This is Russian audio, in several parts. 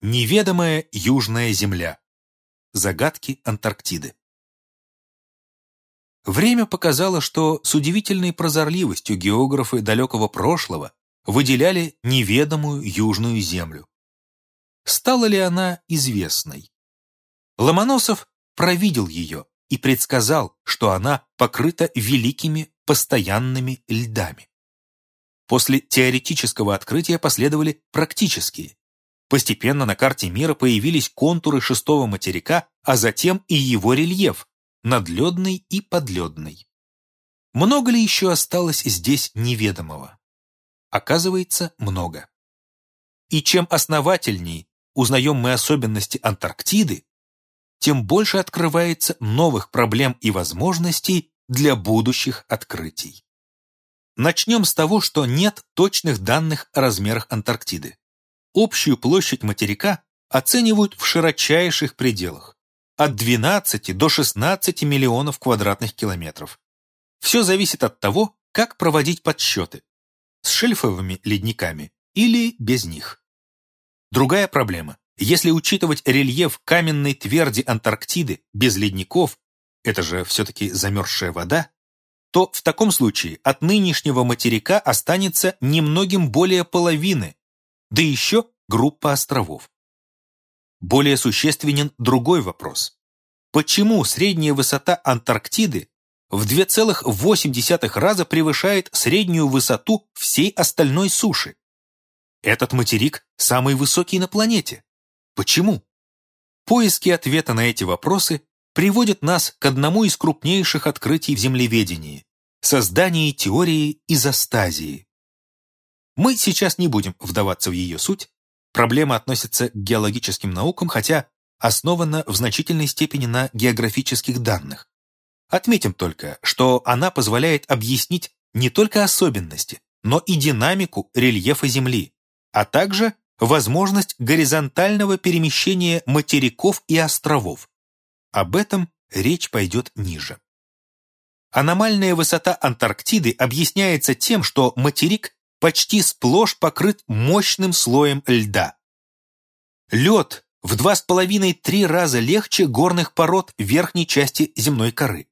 Неведомая Южная Земля. Загадки Антарктиды. Время показало, что с удивительной прозорливостью географы далекого прошлого выделяли неведомую Южную Землю. Стала ли она известной? Ломоносов провидел ее и предсказал, что она покрыта великими постоянными льдами. После теоретического открытия последовали практические. Постепенно на карте мира появились контуры шестого материка, а затем и его рельеф, надледный и подледный. Много ли еще осталось здесь неведомого? Оказывается, много. И чем основательней узнаем мы особенности Антарктиды, тем больше открывается новых проблем и возможностей для будущих открытий. Начнем с того, что нет точных данных о размерах Антарктиды общую площадь материка оценивают в широчайших пределах от 12 до 16 миллионов квадратных километров. Все зависит от того, как проводить подсчеты с шельфовыми ледниками или без них. Другая проблема. Если учитывать рельеф каменной тверди Антарктиды без ледников, это же все-таки замерзшая вода, то в таком случае от нынешнего материка останется немногим более половины, да еще группа островов. Более существенен другой вопрос. Почему средняя высота Антарктиды в 2,8 раза превышает среднюю высоту всей остальной суши? Этот материк самый высокий на планете. Почему? Поиски ответа на эти вопросы приводят нас к одному из крупнейших открытий в землеведении – создании теории изостазии. Мы сейчас не будем вдаваться в ее суть. Проблема относится к геологическим наукам, хотя основана в значительной степени на географических данных. Отметим только, что она позволяет объяснить не только особенности, но и динамику рельефа Земли, а также возможность горизонтального перемещения материков и островов. Об этом речь пойдет ниже. Аномальная высота Антарктиды объясняется тем, что материк почти сплошь покрыт мощным слоем льда. Лед в два с половиной-три раза легче горных пород верхней части земной коры.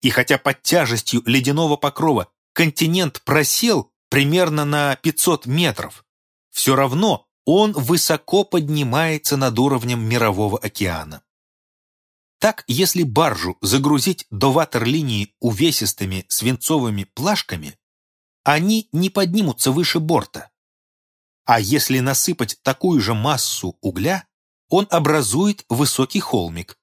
И хотя под тяжестью ледяного покрова континент просел примерно на 500 метров, все равно он высоко поднимается над уровнем мирового океана. Так, если баржу загрузить до ватерлинии увесистыми свинцовыми плашками, они не поднимутся выше борта. А если насыпать такую же массу угля, он образует высокий холмик.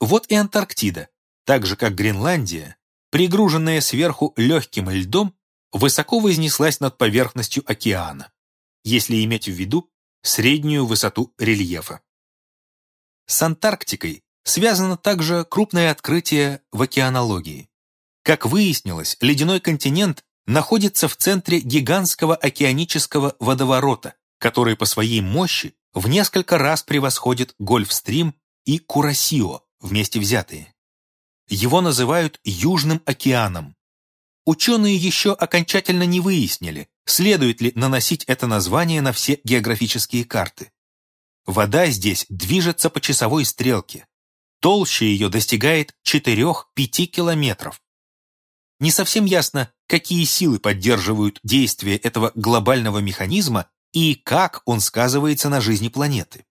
Вот и Антарктида, так же как Гренландия, пригруженная сверху легким льдом, высоко вознеслась над поверхностью океана, если иметь в виду среднюю высоту рельефа. С Антарктикой связано также крупное открытие в океанологии. Как выяснилось, ледяной континент находится в центре гигантского океанического водоворота, который по своей мощи в несколько раз превосходит Гольфстрим и Курасио вместе взятые. Его называют Южным океаном. Ученые еще окончательно не выяснили, следует ли наносить это название на все географические карты. Вода здесь движется по часовой стрелке. Толще ее достигает 4-5 километров. Не совсем ясно, какие силы поддерживают действие этого глобального механизма и как он сказывается на жизни планеты.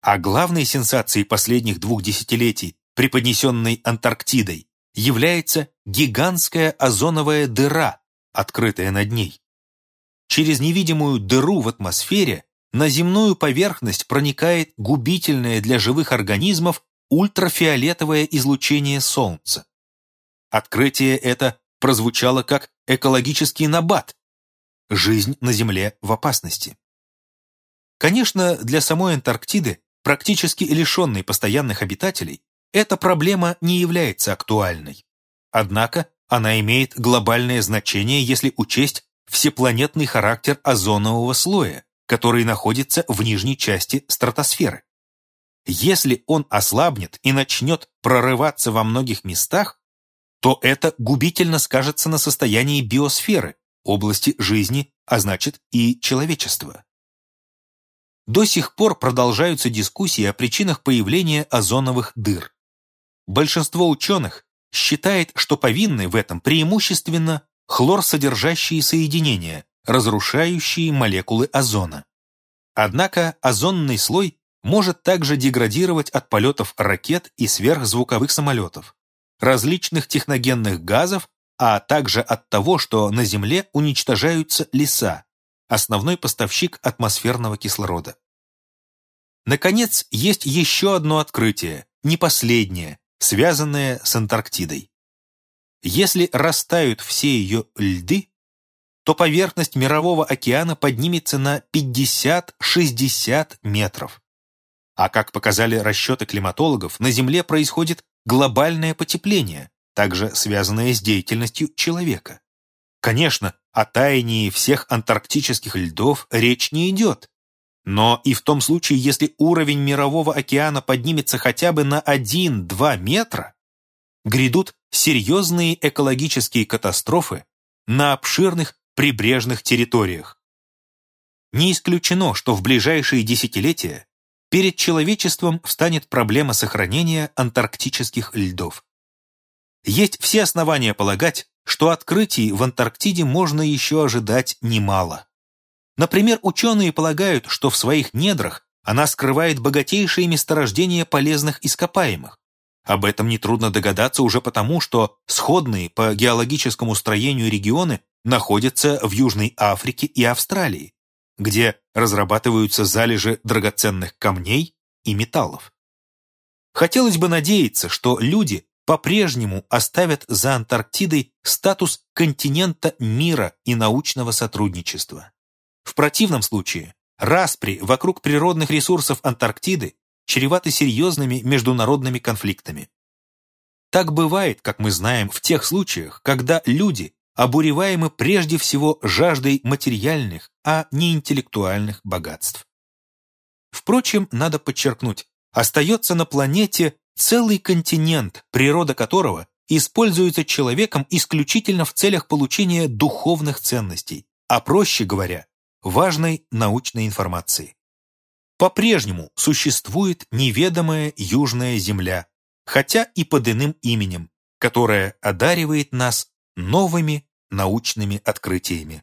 А главной сенсацией последних двух десятилетий, преподнесенной Антарктидой, является гигантская озоновая дыра, открытая над ней. Через невидимую дыру в атмосфере на земную поверхность проникает губительное для живых организмов ультрафиолетовое излучение Солнца. Открытие это прозвучало как экологический набат. Жизнь на Земле в опасности. Конечно, для самой Антарктиды, практически лишенной постоянных обитателей, эта проблема не является актуальной. Однако она имеет глобальное значение, если учесть всепланетный характер озонового слоя, который находится в нижней части стратосферы. Если он ослабнет и начнет прорываться во многих местах, то это губительно скажется на состоянии биосферы, области жизни, а значит и человечества. до сих пор продолжаются дискуссии о причинах появления озоновых дыр. Большинство ученых считает, что повинны в этом преимущественно хлорсодержащие соединения, разрушающие молекулы озона. Однако озонный слой может также деградировать от полетов ракет и сверхзвуковых самолетов, различных техногенных газов, а также от того, что на Земле уничтожаются леса, основной поставщик атмосферного кислорода. Наконец, есть еще одно открытие, не последнее, связанное с Антарктидой. Если растают все ее льды, то поверхность Мирового океана поднимется на 50-60 метров. А как показали расчеты климатологов, на Земле происходит глобальное потепление, также связанное с деятельностью человека. Конечно, о таянии всех антарктических льдов речь не идет. Но и в том случае, если уровень Мирового океана поднимется хотя бы на 1-2 метра, грядут серьезные экологические катастрофы на обширных прибрежных территориях. Не исключено, что в ближайшие десятилетия перед человечеством встанет проблема сохранения антарктических льдов. Есть все основания полагать, что открытий в Антарктиде можно еще ожидать немало. Например, ученые полагают, что в своих недрах она скрывает богатейшие месторождения полезных ископаемых. Об этом нетрудно догадаться уже потому, что сходные по геологическому строению регионы находятся в Южной Африке и Австралии, где разрабатываются залежи драгоценных камней и металлов. Хотелось бы надеяться, что люди по-прежнему оставят за Антарктидой статус континента мира и научного сотрудничества. В противном случае распри вокруг природных ресурсов Антарктиды чреваты серьезными международными конфликтами. Так бывает, как мы знаем, в тех случаях, когда люди обуреваемы прежде всего жаждой материальных, а не интеллектуальных богатств. Впрочем, надо подчеркнуть, остается на планете целый континент, природа которого используется человеком исключительно в целях получения духовных ценностей, а проще говоря, важной научной информации. По-прежнему существует неведомая Южная Земля, хотя и под иным именем, которая одаривает нас новыми научными открытиями.